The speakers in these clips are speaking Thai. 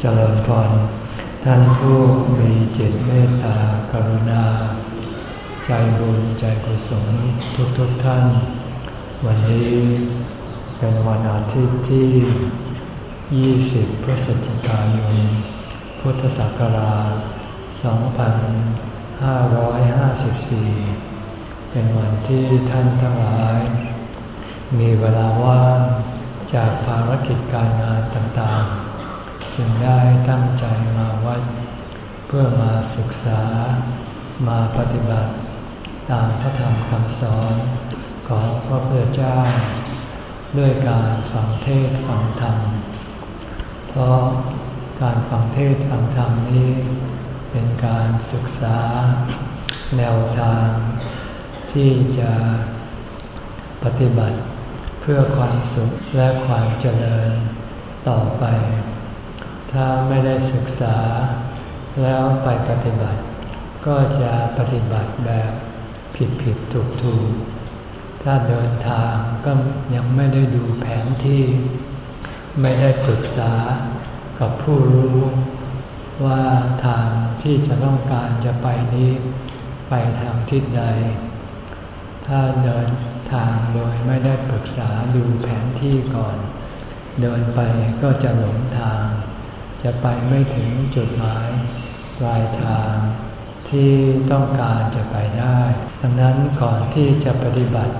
เจริญพรท่านผู้มีจิตเมตตากรุณา ใจบุญใจกุศลทุกทุกท่าน วันนี้เป็นวันอาทิตย์ที่ 20 พฤศจิกายน พุทธศักราช 2554 เป็นวันที่ท่านทั้งหลาย มีเวลาว่างจากภารกิจการงานต่างๆ จึงได้ตั้งใจมาวัด เพื่อมาศึกษามาปฏิบัติตามพระธรรมคำสอนของพระพุทธเจ้า ด้วยการฟังเทศฟังธรรม เพราะการฟังเทศฟังธรรมนี้ เป็นการศึกษาแนวทาง ที่จะปฏิบัติเพื่อความสุขและความเจริญต่อไป ถ้าไม่ได้ศึกษาแล้วไปปฏิบัติ ก็จะปฏิบัติแบบผิดผิดถูกถูกถ้าเดินทางก็ยังไม่ได้ดูแผนที่ ไม่ได้ปรึกษากับผู้รู้ว่าทางที่จะต้องการจะไปนี้ ไปทางทิศใด ถ้าเดินทางโดยไม่ได้ปรึกษาดูแผนที่ก่อน เดินไปก็จะหลงทาง จะไปไม่ถึงจุดหมายปลายทางที่ต้องการจะไปได้ ดังนั้นก่อนที่จะปฏิบัติ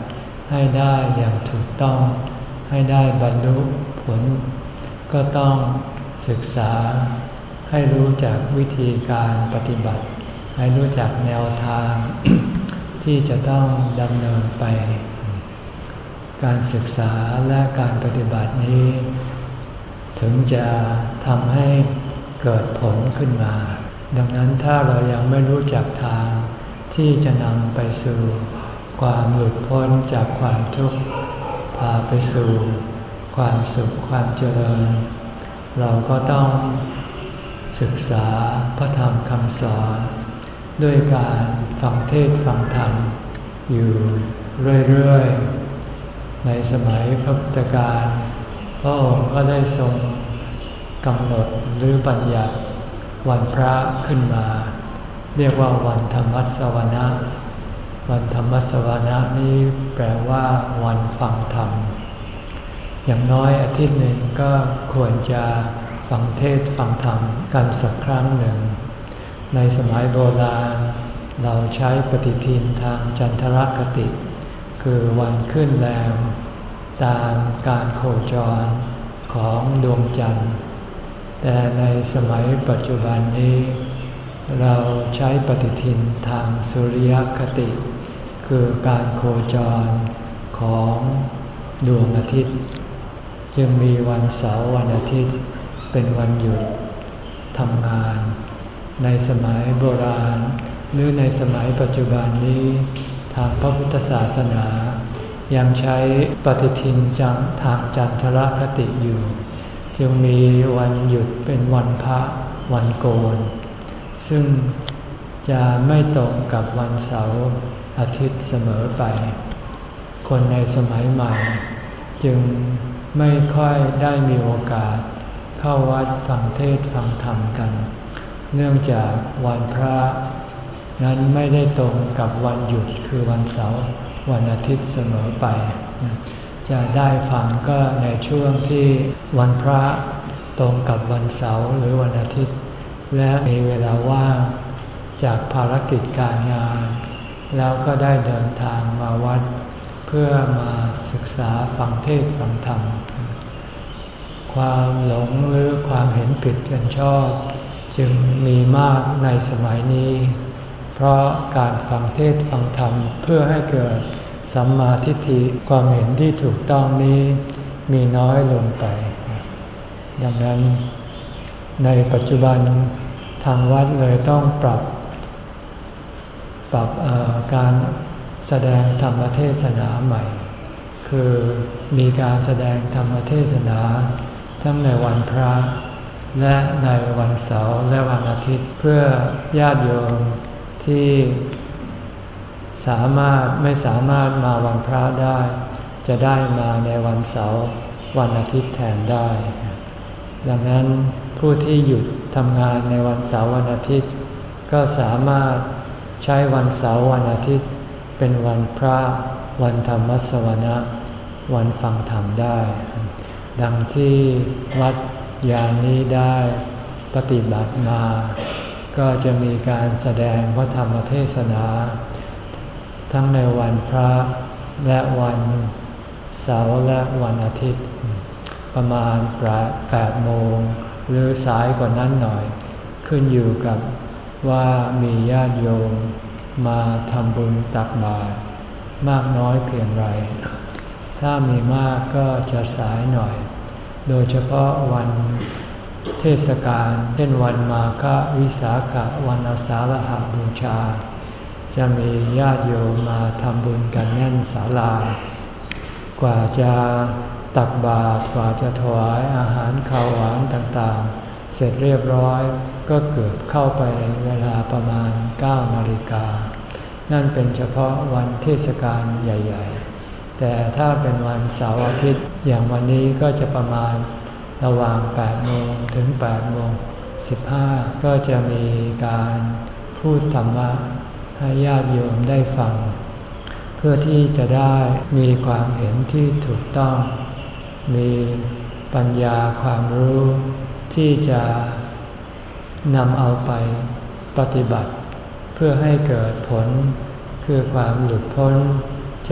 ให้ได้อย่างถูกต้อง ให้ได้บรรลุผล ก็ต้องศึกษาให้รู้จักวิธีการปฏิบัติ ให้รู้จักแนวทาง ที่จะต้องดำเนินไป การศึกษาและการปฏิบัตินี้ ถึงจะทำให้เกิดผลขึ้นมา ดังนั้นถ้าเรายังไม่รู้จักทาง ที่จะนำไปสู่ความหลุดพ้นจากความทุกข์พาไปสู่ความสุขความเจริญ เราก็ต้องศึกษาพระธรรมคำสอน ด้วยการฟังเทศฟังธรรม อยู่เรื่อย ๆ ในสมัยพระพุทธการ พระองค์ก็ได้ทรงกำหนดหรือบัญญัติวันพระขึ้นมา เรียกว่าวันธรรมสวนะ วันธรรมสวนะนี้แปลว่า วันฟังธรรม อย่างน้อยอาทิตย์หนึ่งก็ควรจะฟังเทศฟังธรรมกันสักครั้งหนึ่ง ในสมัยโบราณ เราใช้ปฏิทินทางจันทรคติ คือวันขึ้นแรม ตามการโคจรของดวงจันทร์ แต่ในสมัยปัจจุบันนี้ เราใช้ปฏิทินทางสุริยคติ คือการโคจรของดวงอาทิตย์ จึงมีวันเสาร์วันอาทิตย์เป็นวันหยุดทำงาน ในสมัยโบราณ หรือในสมัยปัจจุบันนี้ ทางพระพุทธศาสนา ยังใช้ปฏิทินจังทางจันทรคติอยู่ จึงมีวันหยุดเป็นวันพระวันโกน ซึ่งจะไม่ตรงกับวันเสาร์อาทิตย์เสมอไป คนในสมัยใหม่ จึงไม่ค่อยได้มีโอกาส เข้าวัดฟังเทศฟังธรรมกัน เนื่องจากวันพระ นั้นไม่ได้ตรงกับวันหยุดคือวันเสาร์ วันอาทิตย์เสมอไป จะได้ฟังก็ในช่วงที่วันพระตรงกับวันเสาร์หรือวันอาทิตย์ และมีเวลาว่างจากภารกิจการงาน แล้วก็ได้เดินทางมาวัด เพื่อมาศึกษาฟังเทศฟังธรรม ความหลงหรือความเห็นผิดกันชอบ จึงมีมากในสมัยนี้ เพราะการฟังเทศฟังธรรมเพื่อให้เกิดสัมมาทิฏฐิความเห็นที่ถูกต้องนี้มีน้อยลงไป ดังนั้นในปัจจุบันทางวัดเลยต้องปรับ ปรับการแสดงธรรมเทศนาใหม่ คือมีการแสดงธรรมเทศนา ทั้งในวันพระ และในวันเสาร์และวันอาทิตย์เพื่อญาติโยม ที่สามารถไม่สามารถมาวันพระได้ จะได้มาในวันเสาร์วันอาทิตย์แทนได้ ดังนั้นผู้ที่หยุดทำงานในวันเสาร์วันอาทิตย์ ก็สามารถใช้วันเสาร์วันอาทิตย์ เป็นวันพระวันธรรมสวนะวันฟังธรรมได้ ดังที่วัดยานี้ได้ปฏิบัติมา ก็จะมีการแสดงพระธรรมเทศนา ทั้งในวันพระและวันเสาร์และวันอาทิตย์ ประมาณแปดโมง หรือสายกว่านั้นหน่อย ขึ้นอยู่กับว่ามีญาติโยมมาทำบุญตักบาตรมากน้อยเพียงไร ถ้ามีมากก็จะสายหน่อย โดยเฉพาะวัน เทศกาลเช่นวันมาฆวิสาขวันอาสาฬหาบูชา จะมีญาติโยมมาทำบุญกันแน่นศาลา กว่าจะตักบาตรกว่าจะถวายอาหารข้าวหวานต่างๆ เสร็จเรียบร้อยก็เกือบเข้าไปเวลาประมาณ 9 นาฬิกา นั่นเป็นเฉพาะวันเทศกาลใหญ่ ๆ แต่ถ้าเป็นวันเสาร์อาทิตย์อย่างวันนี้ก็จะประมาณ ระหว่าง8โมงถึง8โมง15 ก็จะมีการพูดธรรมะให้ญาติโยมได้ฟัง เพื่อที่จะได้มีความเห็นที่ถูกต้อง มีปัญญาความรู้ที่จะนำเอาไปปฏิบัติ เพื่อให้เกิดผลคือความหลุดพ้น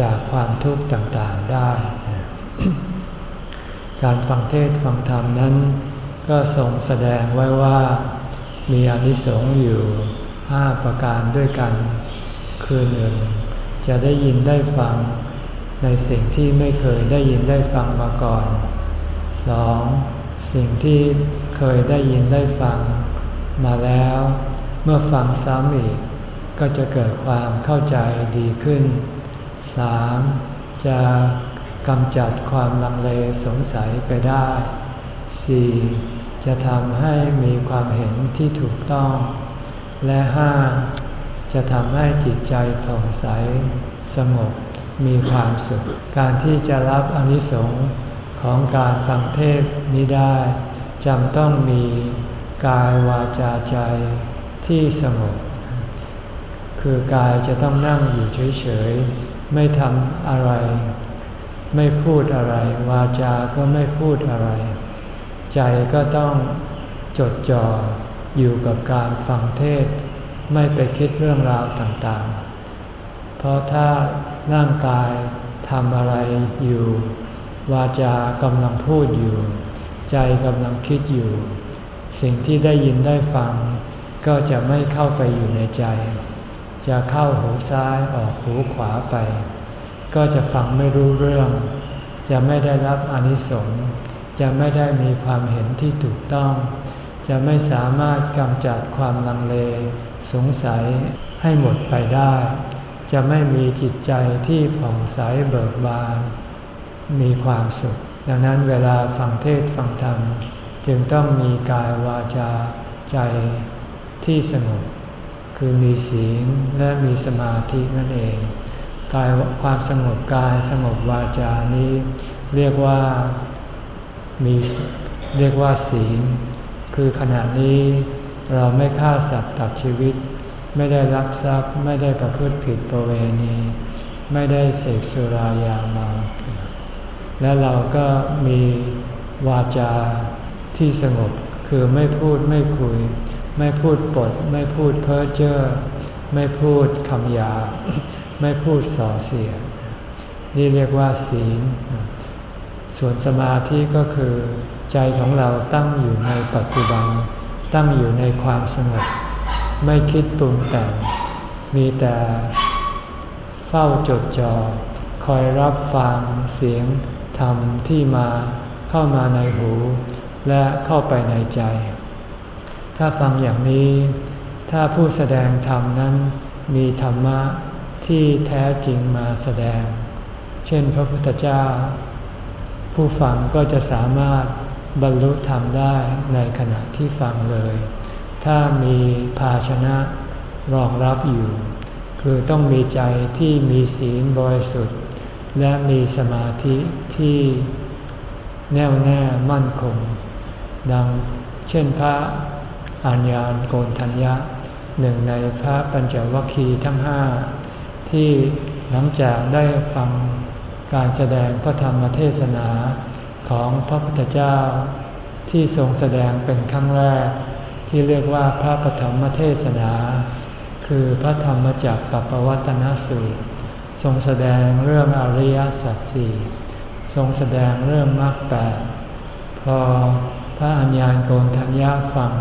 จากความทุกข์ต่างๆได้ การฟังเทศฟังธรรมนั้น ก็ทรงแสดงไว้ว่า มีอนิสงส์อยู่ห้าประการด้วยกัน คือหนึ่งจะได้ยินได้ฟังในสิ่งที่ไม่เคยได้ยินได้ฟังมาก่อนสองสิ่งที่เคยได้ยินได้ฟัง มาแล้ว เมื่อฟังซ้ำอีก ก็จะเกิดความเข้าใจดีขึ้น 3. จะ กำจัดความลังเลสงสัยไปได้ 4. จะทำให้มีความเห็นที่ถูกต้อง และ 5. จะทำให้จิตใจผ่องใส สงบมีความสุข การที่จะรับอนิสงส์ของการฟังเทศนี้ได้จำต้องมีกายวาจาใจที่สงบ คือกายจะต้องนั่งอยู่เฉยๆ ไม่ทำอะไร ไม่พูดอะไร วาจาก็ไม่พูดอะไร ใจก็ต้องจดจ่ออยู่กับการฟังเทศ ไม่ไปคิดเรื่องราวต่างๆ เพราะถ้าร่างกายทำอะไรอยู่ วาจากำลังพูดอยู่ ใจกำลังคิดอยู่ สิ่งที่ได้ยินได้ฟัง ก็จะไม่เข้าไปอยู่ในใจ จะเข้าหูซ้ายออกหูขวาไป ก็จะฟังไม่รู้เรื่อง จะไม่ได้รับอนิสงส์จะไม่ได้มีความเห็นที่ถูกต้อง จะไม่สามารถกำจัดความลังเล สงสัยให้หมดไปได้ จะไม่มีจิตใจที่ผ่องใสเบิกบาน มีความสุข ดังนั้นเวลาฟังเทศฟังธรรม จึงต้องมีกายวาจาใจที่สงบคือมีศีลและมีสมาธินั่นเอง กายความสงบกายสงบวาจานี้ เรียกว่ามีเรียกว่าศีล คือขณะนี้เราไม่ฆ่าสัตว์ตัดชีวิต ไม่ได้ลักทรัพย์ไม่ได้ประพฤติผิดประเวณี ไม่ได้เสพสุรายาเมาและเราก็มีวาจาที่สงบคือไม่พูดไม่คุย ไม่พูดปด ไม่พูดเพ้อเจ้อไม่พูดคำหยา ไม่พูดส่อเสียดนี่เรียกว่าศีล ส่วนสมาธิก็คือ ใจของเราตั้งอยู่ในปัจจุบัน ตั้งอยู่ในความสงบ ไม่คิดปรุงแต่ง มีแต่เฝ้าจดจอ่อคอยรับฟังเสียงธรรมที่มาเข้ามาในหู และเข้าไปในใจ ถ้าฟังอย่างนี้ ถ้าผู้แสดงธรรมนั้นมีธรรมะ ที่แท้จริงมาแสดง เช่นพระพุทธเจ้า ผู้ฟังก็จะสามารถบรรลุธรรมได้ในขณะที่ฟังเลย ถ้ามีภาชนะรองรับอยู่ คือต้องมีใจที่มีศีลบริสุทธิ์ และมีสมาธิที่แน่วแน่มั่นคง ดังเช่นพระอัญญาณโกนทัญญะหนึ่งในพระปัญจวัคคีย์ทั้งห้า ที่หลังจากได้ฟังการแสดงพระธรรมเทศนาของพระพุทธเจ้า ที่ทรงแสดงเป็นครั้งแรก ที่เรียกว่าพระปฐมเทศนา คือพระธรรมจักรกับปวัตนสูตร ทรงแสดงเรื่องอริยสัจสี่ทรงแสดงเรื่องมรรคแปดพอพระอัญญาณโกนทัญญาฟัง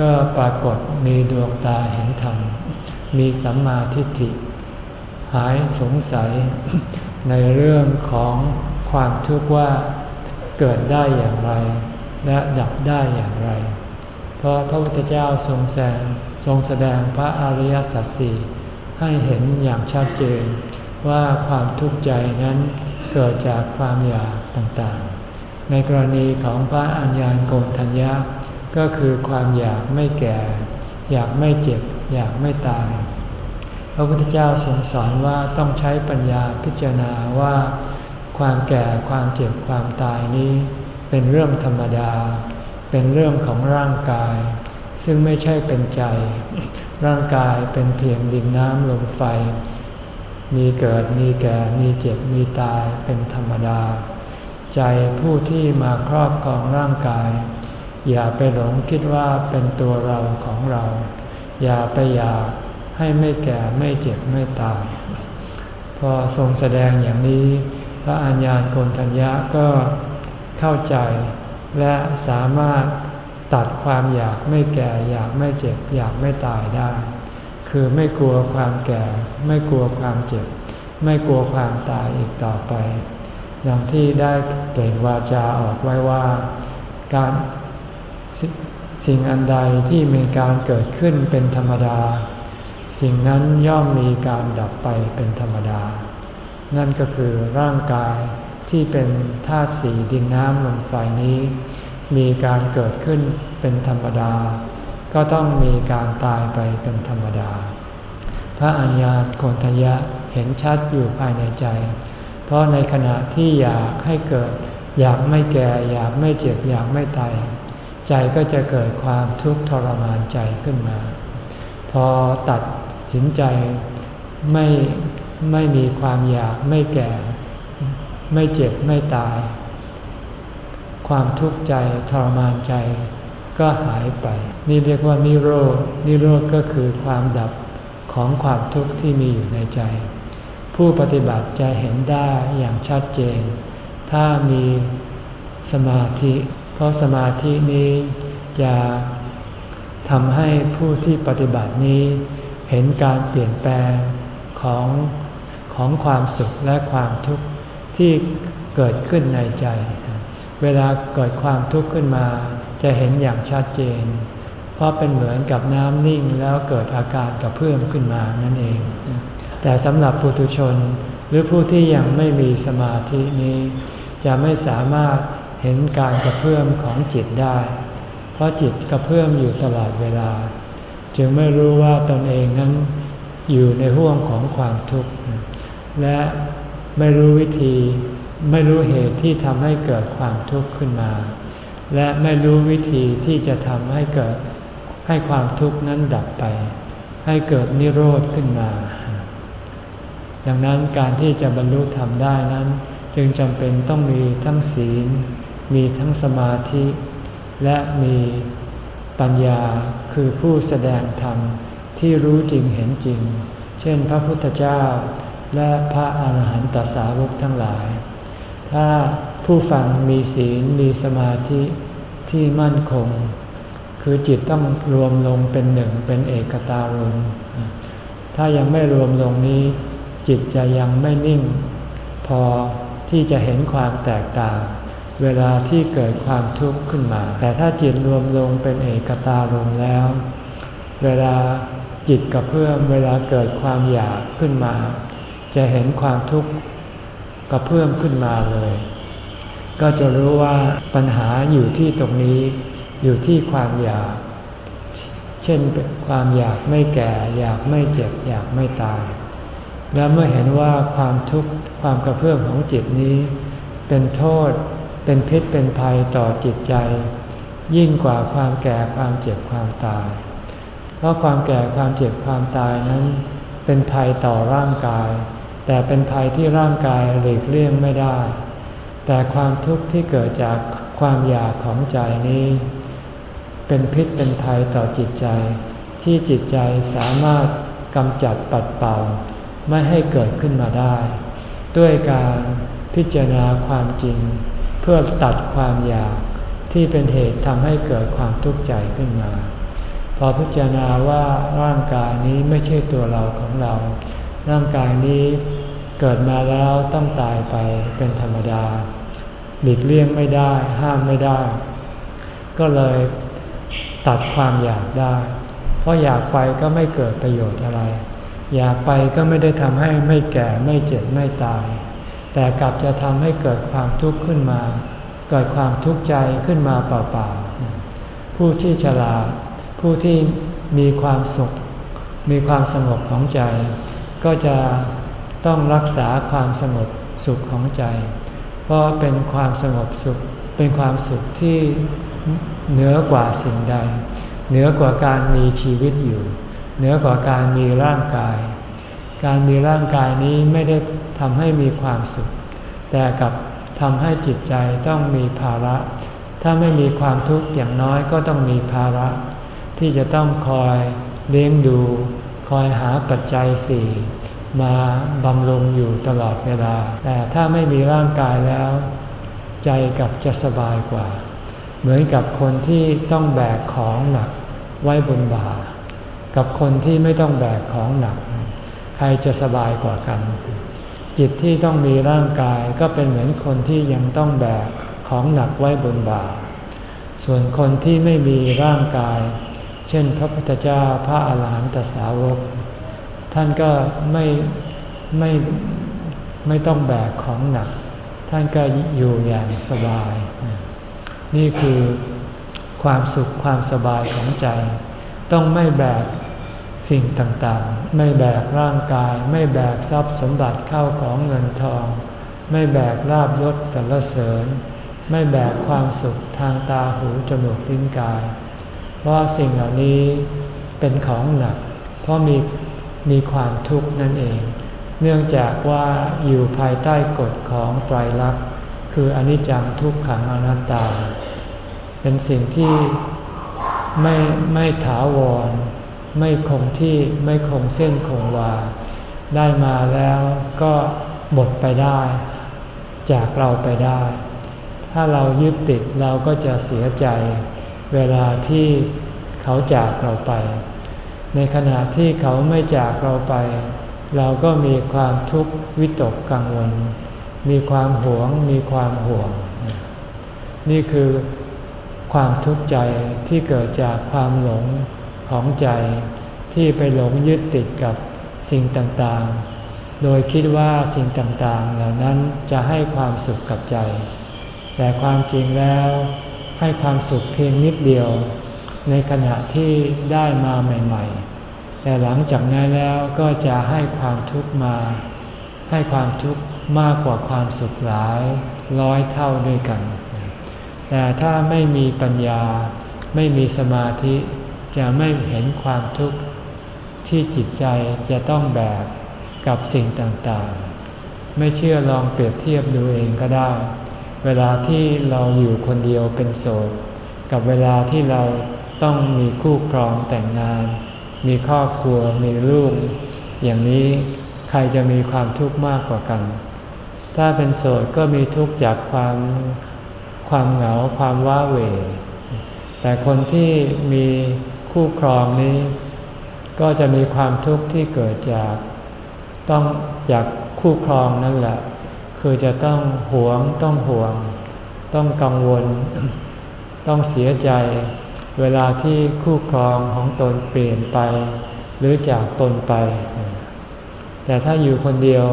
ก็ปรากฏมีดวงตาเห็นธรรม มีสัมมาทิฏฐิ หายสงสัย ในเรื่องของความทุกข์ว่าเกิดได้อย่างไร และดับได้อย่างไร เพราะพระพุทธเจ้าทรงแสดงทรงแสดงพระอริยสัจสี่ให้เห็นอย่างชัดเจนว่าความทุกข์ใจนั้นเกิดจากความอยากต่างๆ ในกรณีของพระอัญญาณโกณทัญญาก็คือความอยากไม่แก่ อยากไม่เจ็บ อยากไม่ตาย พระพุทธเจ้าทรงสอนว่าต้องใช้ปัญญาพิจารณาว่า ความแก่ความเจ็บความตายนี้ เป็นเรื่องธรรมดา เป็นเรื่องของร่างกาย ซึ่งไม่ใช่เป็นใจ ร่างกายเป็นเพียงดินน้ำลมไฟ มีเกิดมีแก่มีเจ็บมีตายเป็นธรรมดา ใจผู้ที่มาครอบครองร่างกาย อย่าไปหลงคิดว่าเป็นตัวเราของเรา อย่าไปอยาก ให้ไม่แก่ไม่เจ็บไม่ตาย พอทรงแสดงอย่างนี้ พระอัญญาณโกนทัญญะก็เข้าใจและสามารถตัดความอยากไม่แก่ อยากไม่เจ็บ อยากไม่ตายได้ คือไม่กลัวความแก่ ไม่กลัวความเจ็บ ไม่กลัวความตายอีกต่อไปอย่างที่ได้เปล่งวาจาออกไว้ว่า การสิ่งอันใดที่มีการเกิดขึ้นเป็นธรรมดา สิ่งนั้นย่อมมีการดับไปเป็นธรรมดา นั่นก็คือร่างกายที่เป็นธาตุสีดินน้ำลมไฟนี้ มีการเกิดขึ้นเป็นธรรมดา ก็ต้องมีการตายไปเป็นธรรมดา พระอัญญาโกนทยะเห็นชัดอยู่ภายในใจ เพราะในขณะที่อยากให้เกิด อยากไม่แก่ อยากไม่เจ็บ อยากไม่ตาย ใจก็จะเกิดความทุกข์ทรมานใจขึ้นมา พอตัด สินใจไม่ไม่มีความอยากไม่แก่ ไม่เจ็บไม่ตาย ความทุกข์ใจทรมานใจ ก็หายไป นี่เรียกว่านิโรธนิโรธก็คือความดับของความทุกข์ที่มีอยู่ในใจ ผู้ปฏิบัติจะเห็นได้อย่างชัดเจน ถ้ามีสมาธิ เพราะสมาธินี้จะทำให้ผู้ที่ปฏิบัตินี้ ห็นการเปลี่ยนแปลงของของความสุขและความทุกข์ที่เกิดขึ้นในใจ เวลาเกิดความทุกข์ขึ้นมา จะเห็นอย่างชัดเจน เพราะเป็นเหมือนกับน้ำนิ่งแล้วเกิดอาการกระเพื่อมขึ้นมานั่นเอง แต่สำหรับปุถุชนหรือผู้ที่ยังไม่มีสมาธินี้ จะไม่สามารถเห็นการกระเพื่อมของจิตได้ เพราะจิตกระเพื่อมอยู่ตลอดเวลา จึงไม่รู้ว่าตนเองนั้นอยู่ในห่วงของความทุกข์ และไม่รู้วิธีไม่รู้เหตุที่ทำให้เกิดความทุกข์ขึ้นมา และไม่รู้วิธีที่จะทำให้เกิดให้ความทุกข์นั้นดับไป ให้เกิดนิโรธขึ้นมา ดังนั้นการที่จะบรรลุธรรมได้นั้น จึงจำเป็นต้องมีทั้งศีล มีทั้งสมาธิ และมี ปัญญาคือผู้แสดงธรรมที่รู้จริงเห็นจริง เช่นพระพุทธเจ้า และพระอาหารหันตสาวกทั้งหลาย ถ้าผู้ฟังมีศีลมีสมาธิที่มั่นคง คือจิตต้องรวมลงเป็นหนึ่งเป็นเอกตารมถ้ายังไม่รวมลงนี้ จิตจะยังไม่นิ่ง พอที่จะเห็นความแตกต่าง เวลาที่เกิดความทุกข์ขึ้นมา แต่ถ้าจิตรวมลงเป็นเอกตารมแล้ว เวลาจิตกระเพื่อมเวลาเกิดความอยากขึ้นมา จะเห็นความทุกข์กระเพื่อมขึ้นมาเลย ก็จะรู้ว่าปัญหาอยู่ที่ตรงนี้อยู่ที่ความอยาก เช่นความอยากไม่แก่ อยากไม่เจ็บ อยากไม่ตาย และเมื่อเห็นว่าความทุกข์ความกระเพื่อมของจิตนี้ เป็นโทษ เป็นพิษเป็นภัยต่อจิตใจ ยิ่งกว่าความแก่ความเจ็บความตาย เพราะความแก่ความเจ็บความตายนั้น เป็นภัยต่อร่างกาย แต่เป็นภัยที่ร่างกายหลีกเลี่ยงไม่ได้ แต่ความทุกข์ที่เกิดจากความอยากของใจนี้ เป็นพิษเป็นภัยต่อจิตใจ ที่จิตใจสามารถกำจัดปัดเป่า ไม่ให้เกิดขึ้นมาได้ ด้วยการพิจารณาความจริง เพื่อตัดความอยากที่เป็นเหตุทำให้เกิดความทุกข์ใจขึ้นมา พอพิจารณาว่าร่างกายนี้ไม่ใช่ตัวเราของเรา ร่างกายนี้เกิดมาแล้วต้องตายไปเป็นธรรมดา หลีกเลี่ยงไม่ได้ ห้ามไม่ได้ ก็เลยตัดความอยากได้ เพราะอยากไปก็ไม่เกิดประโยชน์อะไร อยากไปก็ไม่ได้ทำให้ไม่แก่ไม่เจ็บไม่ตาย แต่กลับจะทำให้เกิดความทุกข์ขึ้นมา เกิดความทุกข์ใจขึ้นมาเปล่าๆ ผู้ที่ฉลาด ผู้ที่มีความสุข มีความสงบของใจ ก็จะต้องรักษาความสงบสุขของใจ เพราะเป็นความสงบสุข เป็นความสุขที่เหนือกว่าสิ่งใด เหนือกว่าการมีชีวิตอยู่ เหนือกว่าการมีร่างกาย การมีร่างกายนี้ไม่ได้ ทำให้มีความสุข แต่กับทำให้จิตใจต้องมีภาระ ถ้าไม่มีความทุกข์อย่างน้อยก็ต้องมีภาระ ที่จะต้องคอยเลี้ยงดู คอยหาปัจจัยสี่มาบำรุงอยู่ตลอดเวลา แต่ถ้าไม่มีร่างกายแล้ว ใจกับจะสบายกว่า เหมือนกับคนที่ต้องแบกของหนักไว้บนบ่า กับคนที่ไม่ต้องแบกของหนัก ใครจะสบายกว่ากัน จิตที่ต้องมีร่างกายก็เป็นเหมือนคนที่ยังต้องแบกของหนักไว้บนบ่า ส่วนคนที่ไม่มีร่างกาย เช่นพระพุทธเจ้าพระอาหารหันตสาวก ท่านก็ไม่ไม่ไม่ต้องแบกของหนัก ท่านก็อยู่อย่างสบาย นี่คือความสุขความสบายของใจ ต้องไม่แบกสิ่งต่าง ไม่แบกร่างกาย ไม่แบกทรัพย์สมบัติเข้าของเงินทอง ไม่แบกลาบยศสรรเสริญ ไม่แบกความสุขทางตาหูจมูกลิ้นกาย เพราะสิ่งเหล่านี้เป็นของหนัก เพราะมีมีความทุกข์นั่นเอง เนื่องจากว่าอยู่ภายใต้กฎของไตรลักษณ์คืออนิจจังทุกขังอนัตตา เป็นสิ่งที่ไม่ไม่ถาวร ไม่คงที่ไม่คงเส้นคงวา ได้มาแล้วก็หมดไปได้ จากเราไปได้ ถ้าเรายึดติดเราก็จะเสียใจ เวลาที่เขาจากเราไป ในขณะที่เขาไม่จากเราไป เราก็มีความทุกข์วิตกกังวล มีความหวง มีความห่วง นี่คือความทุกข์ใจที่เกิดจากความหลง ของใจที่ไปหลงยึดติดกับสิ่งต่างๆ โดยคิดว่าสิ่งต่างๆ เหล่านั้นจะให้ความสุขกับใจ แต่ความจริงแล้วให้ความสุขเพียงนิดเดียว ในขณะที่ได้มาใหม่ ๆ แต่หลังจากนั้นแล้วก็จะให้ความทุกข์มา ให้ความทุกข์มากกว่าความสุขหลายร้อยเท่าด้วยกัน แต่ถ้าไม่มีปัญญาไม่มีสมาธิ จะไม่เห็นความทุกข์ที่จิตใจจะต้องแบกกับสิ่งต่างๆ ไม่เชื่อลองเปรียบเทียบดูเองก็ได้ เวลาที่เราอยู่คนเดียวเป็นโสด กับเวลาที่เราต้องมีคู่ครองแต่งงาน มีครอบครัวมีลูก อย่างนี้ใครจะมีความทุกข์มากกว่ากัน ถ้าเป็นโสดก็มีทุกข์จากความความเหงาความว้าเหวแต่คนที่มี คู่ครองนี้ ก็จะมีความทุกข์ที่เกิดจากต้องจากคู่ครองนั่นแหละ คือจะต้องหวงต้องห่วง ต้องกังวล ต้องเสียใจ เวลาที่คู่ครองของตนเปลี่ยนไป หรือจากตนไป แต่ถ้าอยู่คนเดียว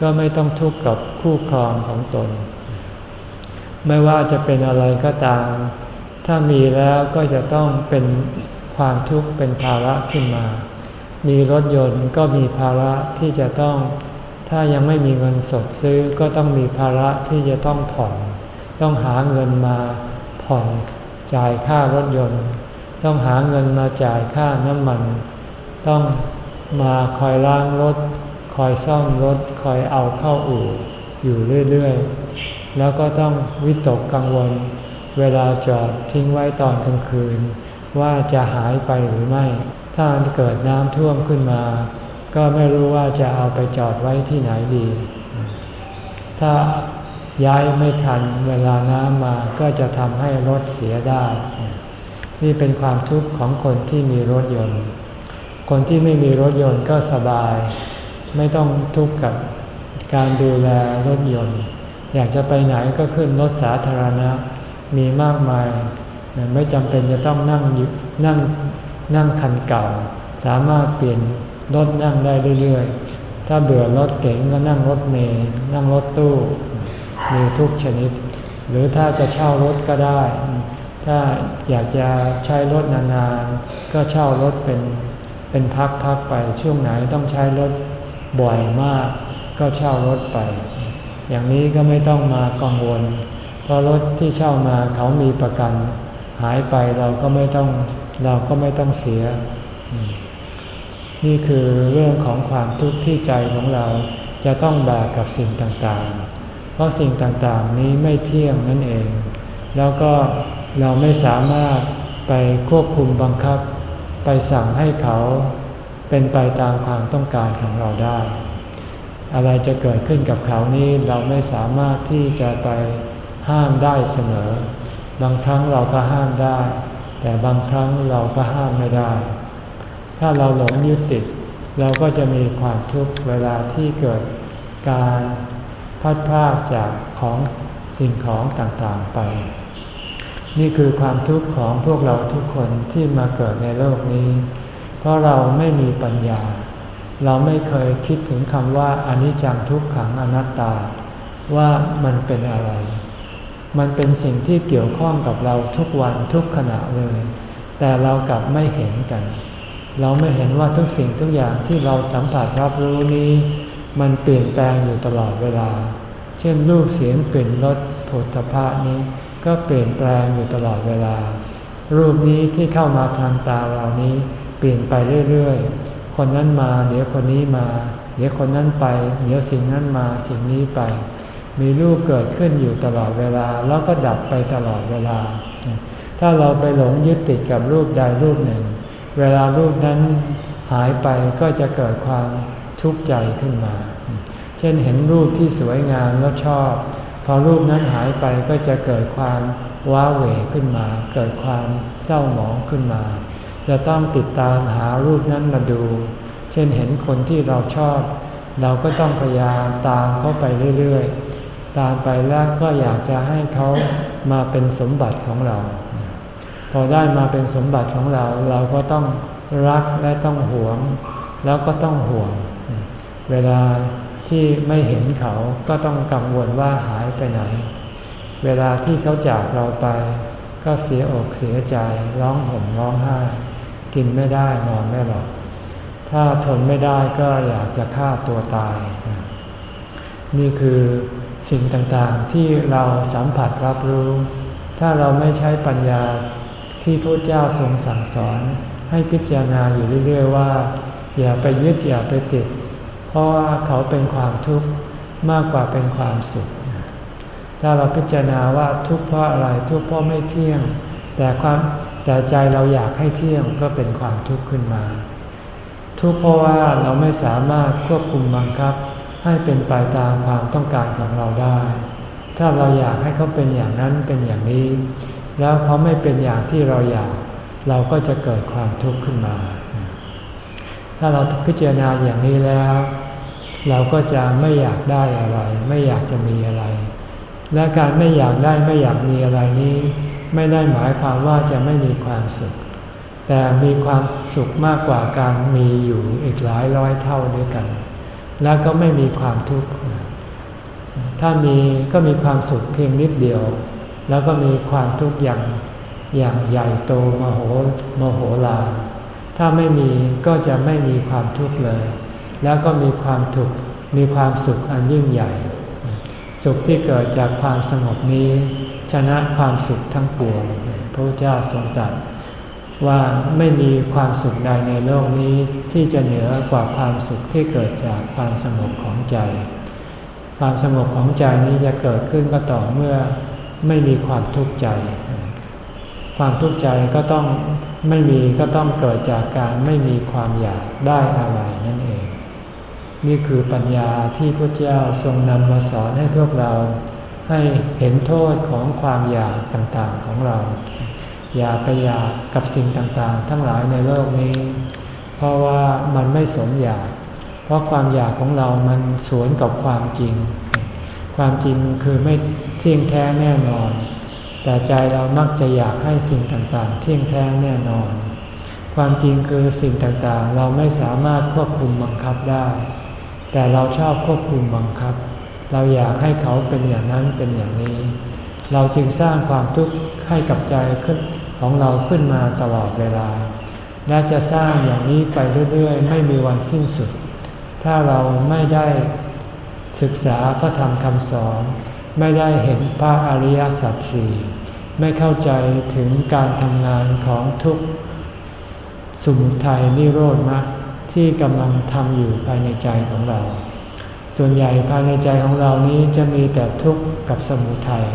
ก็ไม่ต้องทุกข์กับคู่ครองของตน ไม่ว่าจะเป็นอะไรก็ตาม ถ้ามีแล้วก็จะต้องเป็น ความทุกข์เป็นภาระขึ้นมา มีรถยนต์ก็มีภาระที่จะต้อง ถ้ายังไม่มีเงินสดซื้อก็ต้องมีภาระที่จะต้องผ่อน ต้องหาเงินมาผ่อนจ่ายค่ารถยนต์ ต้องหาเงินมาจ่ายค่าน้ำมัน ต้องมาคอยล้างรถ คอยซ่อมรถ คอยเอาเข้าอู่อยู่เรื่อยๆ แล้วก็ต้องวิตกกังวล เวลาจอดทิ้งไว้ตอนกลางคืน ว่าจะหายไปหรือไม่ ถ้าเกิดน้ำท่วมขึ้นมา ก็ไม่รู้ว่าจะเอาไปจอดไว้ที่ไหนดี ถ้าย้ายไม่ทันเวลาน้ำมาก็จะทำให้รถเสียได้ นี่เป็นความทุกข์ของคนที่มีรถยนต์ คนที่ไม่มีรถยนต์ก็สบาย ไม่ต้องทุกข์กับการดูแลรถยนต์ อยากจะไปไหนก็ขึ้นรถสาธารณะ มีมากมาย ไม่จำเป็นจะต้องนั่งนั่งนั่งคันเก่า สามารถเปลี่ยนรถนั่งได้เรื่อยๆ ถ้าเบื่อรถเก๋งก็นั่งรถเมล์นั่งรถตู้ มีทุกชนิด หรือถ้าจะเช่ารถก็ได้ ถ้าอยากจะใช้รถนานๆ ก็เช่ารถเป็นเป็นพักๆไป ช่วงไหนต้องใช้รถบ่อยมาก ก็เช่ารถไป อย่างนี้ก็ไม่ต้องมากังวล เพราะรถที่เช่ามาเขามีประกัน หายไปเราก็ไม่ต้องเราก็ไม่ต้องเสีย นี่คือเรื่องของความทุกข์ที่ใจของเราจะต้องแบกกับสิ่งต่างๆ เพราะสิ่งต่างๆนี้ไม่เที่ยงนั่นเอง แล้วก็เราไม่สามารถไปควบคุมบังคับ ไปสั่งให้เขาเป็นไปตามความต้องการของเราได้ อะไรจะเกิดขึ้นกับเขานี้เราไม่สามารถที่จะไปห้ามได้เสมอ บางครั้งเราก็ห้ามได้ แต่บางครั้งเราก็ห้ามไม่ได้ ถ้าเราหลงยึดติด เราก็จะมีความทุกข์เวลาที่เกิดการพัดพาจากของสิ่งของต่างๆไป นี่คือความทุกข์ของพวกเราทุกคนที่มาเกิดในโลกนี้ เพราะเราไม่มีปัญญา เราไม่เคยคิดถึงคำว่าอนิจจังทุกขังอนัตตา ว่ามันเป็นอะไร มันเป็นสิ่งที่เกี่ยวข้องกับเราทุกวันทุกขณะเลย แต่เรากลับไม่เห็นกัน เราไม่เห็นว่าทุกสิ่งทุกอย่างที่เราสัมผัสรับรู้นี้ มันเปลี่ยนแปลงอยู่ตลอดเวลา เช่นรูปเสียงกลิ่นรสผลพะนี้ ก็เปลี่ยนแปลงอยู่ตลอดเวลา รูปนี้ที่เข้ามาทางตาเรานี้ เปลี่ยนไปเรื่อยๆ คนนั้นมา เดี๋ยวคนนี้มา เดี๋ยวคนนั้นไป เดี๋ยวสิ่งนั้นมาสิ่งนี้ไป มีรูปเกิดขึ้นอยู่ตลอดเวลาแล้วก็ดับไปตลอดเวลา ถ้าเราไปหลงยึดติดกับรูปใดรูปหนึ่ง เวลารูปนั้นหายไปก็จะเกิดความทุกข์ใจขึ้นมา เช่นเห็นรูปที่สวยงามแล้วชอบ พอรูปนั้นหายไปก็จะเกิดความว้าเหวขึ้นมา เกิดความเศร้าหมองขึ้นมา จะต้องติดตามหารูปนั้นมาดู เช่นเห็นคนที่เราชอบ เราก็ต้องพยายามตามเขาไปเรื่อยๆ ตามไปแล้วก็อยากจะให้เขามาเป็นสมบัติของเรา พอได้มาเป็นสมบัติของเรา เราก็ต้องรักและต้องหวง แล้วก็ต้องห่วง เวลาที่ไม่เห็นเขาก็ต้องกังวลว่าหายไปไหน เวลาที่เขาจากเราไป ก็เสียอกเสียใจร้องห่มร้องไห้ กินไม่ได้นอนไม่หลับถ้าทนไม่ได้ก็อยากจะฆ่าตัวตาย นี่คือ สิ่งต่างๆที่เราสัมผัสรับรู้ ถ้าเราไม่ใช้ปัญญาที่พระเจ้าทรงสั่งสอน ให้พิจารณาอยู่เรื่อยๆว่า อย่าไปยึดอย่าไปติด เพราะว่าเขาเป็นความทุกข์มากกว่าเป็นความสุข ถ้าเราพิจารณาว่าทุกข์เพราะอะไรทุกข์เพราะไม่เที่ยง แต่ความแต่ใจเราอยากให้เที่ยงก็เป็นความทุกข์ขึ้นมา ทุกข์เพราะว่าเราไม่สามารถควบคุมบังคับ ให้เป็นไปตามความต้องการของเราได้ ถ้าเราอยากให้เขาเป็นอย่างนั้นเป็นอย่างนี้ แล้วเขาไม่เป็นอย่างที่เราอยาก เราก็จะเกิดความทุกข์ขึ้นมา ถ้าเราพิจารณาอย่างนี้แล้ว เราก็จะไม่อยากได้อะไร ไม่อยากจะมีอะไร และการไม่อยากได้ไม่อยากมีอะไรนี้ ไม่ได้หมายความว่าจะไม่มีความสุข แต่มีความสุขมากกว่าการมีอยู่อีกหลายร้อยเท่าด้วยกัน แล้วก็ไม่มีความทุกข์ ถ้ามีก็มีความสุขเพียงนิดเดียว แล้วก็มีความทุกข์อย่างอย่างใหญ่โตมโหมโหลารถ้าไม่มีก็จะไม่มีความทุกข์เลย แล้วก็มีความทุกข์มีความสุขอันยิ่งใหญ่ สุขที่เกิดจากความสงบนี้ ชนะความสุขทั้งปวงพระเจ้าทรงตรัส ว่าไม่มีความสุขใดในโลกนี้ที่จะเหนือกว่าความสุขที่เกิดจากความสงบของใจ ความสงบของใจนี้จะเกิดขึ้นก็ต่อเมื่อไม่มีความทุกข์ใจ ความทุกข์ใจก็ต้องไม่มีก็ต้องเกิดจากการไม่มีความอยากได้อะไรนั่นเอง นี่คือปัญญาที่พระเจ้าทรงนำมาสอนให้พวกเราให้เห็นโทษของความอยากต่างๆของเรา อย่าไปอยากกับสิ่งต่างๆ ทั้งหลายในโลกนี้ เพราะว่ามันไม่สมอยาก เพราะความอยากของเรามันสวนกับความจริง ความจริงคือไม่เที่ยงแท้แน่นอน แต่ใจเรามักจะอยากให้สิ่งต่างๆ เที่ยงแท้แน่นอน ความจริงคือสิ่งต่างๆ เราไม่สามารถควบคุมบังคับได้ แต่เราชอบควบคุมบังคับ เราอยากให้เขาเป็นอย่างนั้นเป็นอย่างนี้ เราจึงสร้างความทุกข์ ให้กับใจขึ้นของเราขึ้นมาตลอดเวลา และจะสร้างอย่างนี้ไปเรื่อยๆ ไม่มีวันสิ้นสุด ถ้าเราไม่ได้ศึกษาพระธรรมคำสอน ไม่ได้เห็นพระอริยสัจสี่ไม่เข้าใจถึงการทำงานของทุกสมุทัยนิโรธมรรคที่กำลังทำอยู่ภายในใจของเรา ส่วนใหญ่ภายในใจของเรานี้จะมีแต่ทุกข์กับสมุทัย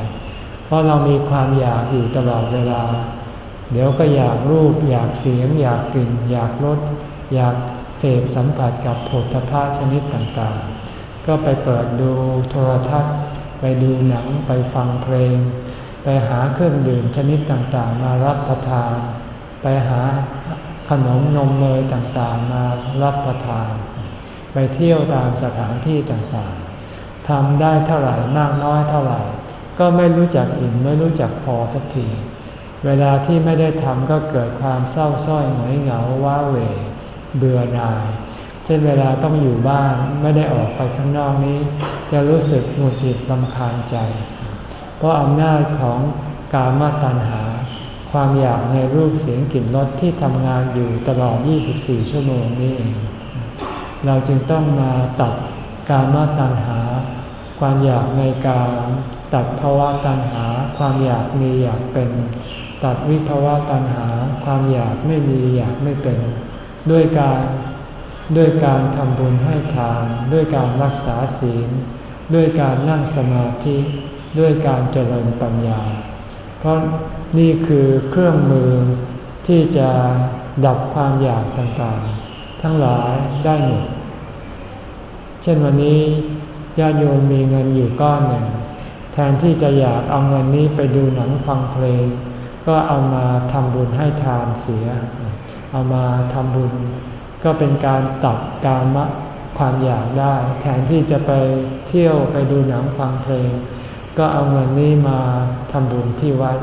เพราะเรามีความอยากอยู่ตลอดเวลา เดี๋ยวก็อยากรูป อยากเสียง อยากกลิ่น อยากรสอยากเสพสัมผัสกับผลพาชนิดต่างๆ ก็ไปเปิดดูโทรทัศน์ ไปดูหนังไปฟังเพลง ไปหาเครื่องดื่มชนิดต่างๆ มารับประทาน ไปหาขนมนมเนยต่างๆ มารับประทาน ไปเที่ยวตามสถานที่ต่างๆทำได้เท่าไหร่มากน้อยเท่าไหร่ ก็ไม่รู้จักอิ่มไม่รู้จักพอสักที เวลาที่ไม่ได้ทำก็เกิดความเศร้าส้อยหงอยเหงาว้าเหวเบื่อหน่าย เช่นเวลาต้องอยู่บ้านไม่ได้ออกไปข้างนอกนี้ จะรู้สึกหงุดหงิดลำคาญใจ เพราะอำนาจของกามาตัณหา ความอยากในรูปเสียงกลิ่นรสที่ทำงานอยู่ตลอด 24 ชั่วโมงนี้เอง เราจึงต้องมาตัดกามตัณหา ความอยากในการ ตัดภาวะตัณหาความอยากมีอยากเป็น ตัดวิภาวะตัณหาความอยากไม่มีอยากไม่เป็น ด้วยการด้วยการทำบุญให้ทาน ด้วยการรักษาศีล ด้วยการนั่งสมาธิ ด้วยการเจริญปัญญา เพราะนี่คือเครื่องมือที่จะดับความอยากต่างๆ ทั้งหลายได้หมด เช่นวันนี้ญาติโยมมีเงินอยู่ก้อนหนึ่ง แทนที่จะอยากเอาเงินนี้ไปดูหนังฟังเพลง ก็เอามาทำบุญให้ทานเสีย เอามาทำบุญ ก็เป็นการตัดการมะความอยากได้ แทนที่จะไปเที่ยวไปดูหนังฟังเพลง ก็เอาเงินนี้มาทำบุญที่วัด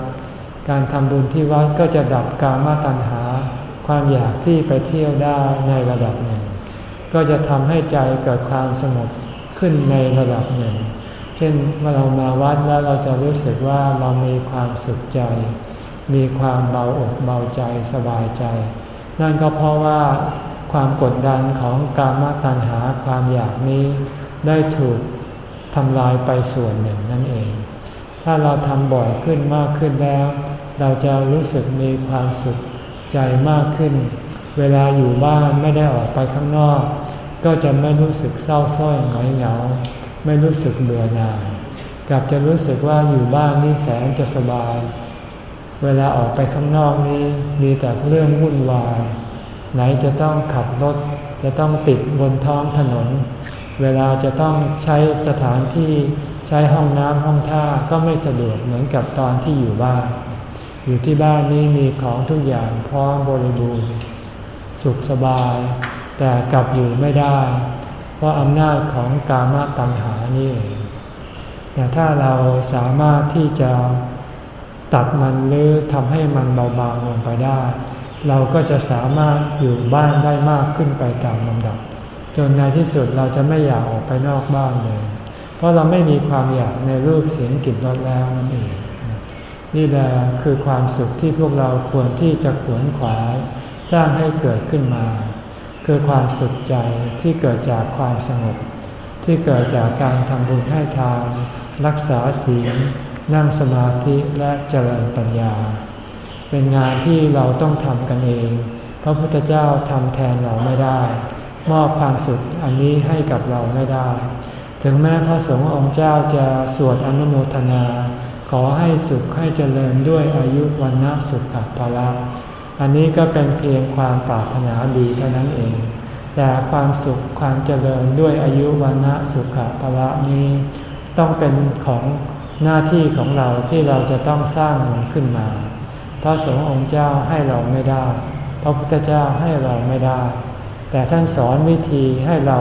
การทำบุญที่วัดก็จะดับการมาตัณหา ความอยากที่ไปเที่ยวได้ในระดับหนึ่ง ก็จะทำให้ใจเกิดความสงบขึ้นในระดับหนึ่ง ช่นเมื่อเรามาวัดแล้วเราจะรู้สึกว่าเรามีความสุขใจ มีความเบาอกเบาใจสบายใจ นั่นก็เพราะว่าความกดดันของกามตัณหาความอยากนี้ ได้ถูกทำลายไปส่วนหนึ่งนั่นเอง ถ้าเราทำบ่อยขึ้นมากขึ้นแล้ว เราจะรู้สึกมีความสุขใจมากขึ้น เวลาอยู่บ้านไม่ได้ออกไปข้างนอก ก็จะไม่รู้สึกเศร้าส้อยหงอยเหงา ไม่รู้สึกเบื่อหน่าย กลับจะรู้สึกว่าอยู่บ้านนี่แสนจะสบาย เวลาออกไปข้างนอกนี้มีแต่เรื่องวุ่นวาย ไหนจะต้องขับรถ จะต้องติดบนท้องถนน เวลาจะต้องใช้สถานที่ใช้ห้องน้ำห้องท่าก็ไม่สะดวกเหมือนกับตอนที่อยู่บ้าน อยู่ที่บ้านนี้มีของทุกอย่างพร้อมบริบูรณ์สุขสบาย แต่กลับอยู่ไม่ได้ ราะอำนาจของกามตัณหานี่แต่ถ้าเราสามารถที่จะตัดมันหรือทำให้มันเบาๆลงไปได้ เราก็จะสามารถอยู่บ้านได้มากขึ้นไปตามลำดับ จนในที่สุดเราจะไม่อยากออกไปนอกบ้านเลย เพราะเราไม่มีความอยากในรูปเสียงกลิ่นรสแล้วนั่นเองนี่แหละคือความสุขที่พวกเราควรที่จะขวนขวายสร้างให้เกิดขึ้นมา คือความสุขใจที่เกิดจากความสงบ ที่เกิดจากการทำบุญให้ทาน รักษาศีลนั่งสมาธิและเจริญปัญญา เป็นงานที่เราต้องทำกันเอง พระพุทธเจ้าทำแทนเราไม่ได้ มอบความสุขอันนี้ให้กับเราไม่ได้ ถึงแม้พระสงฆ์องค์เจ้าจะสวดอนุโมทนา ขอให้สุขให้เจริญด้วยอายุวันนะสุขภาละ อันนี้ก็เป็นเพียงความปรารถนาดีเท่านั้นเอง แต่ความสุขความเจริญด้วยอายุวันะสุขภละนี้ ต้องเป็นของหน้าที่ของเราที่เราจะต้องสร้างมันขึ้นมา พระสงฆ์องค์เจ้าให้เราไม่ได้ พระพุทธเจ้าให้เราไม่ได้ แต่ท่านสอนวิธีให้เรา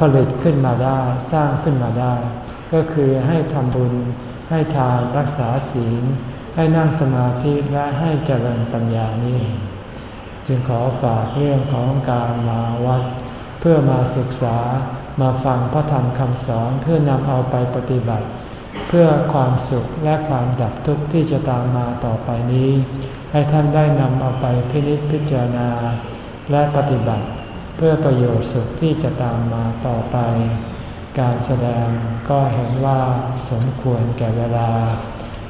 ผลิตขึ้นมาได้สร้างขึ้นมาได้ ก็คือให้ทำบุญให้ทานรักษาศีล ให้นั่งสมาธิและให้เจริญปัญญานี่จึงขอฝากเรื่องของการมาวัด เพื่อมาศึกษามาฟังพระธรรมคำสอนเพื่อนำเอาไปปฏิบัติ เพื่อความสุขและความดับทุกข์ที่จะตามมาต่อไปนี้ ให้ท่านได้นำเอาไปพินิจพิจารณา และปฏิบัติ เพื่อประโยชน์สุขที่จะตามมาต่อไป การแสดงก็เห็นว่าสมควรแก่เวลา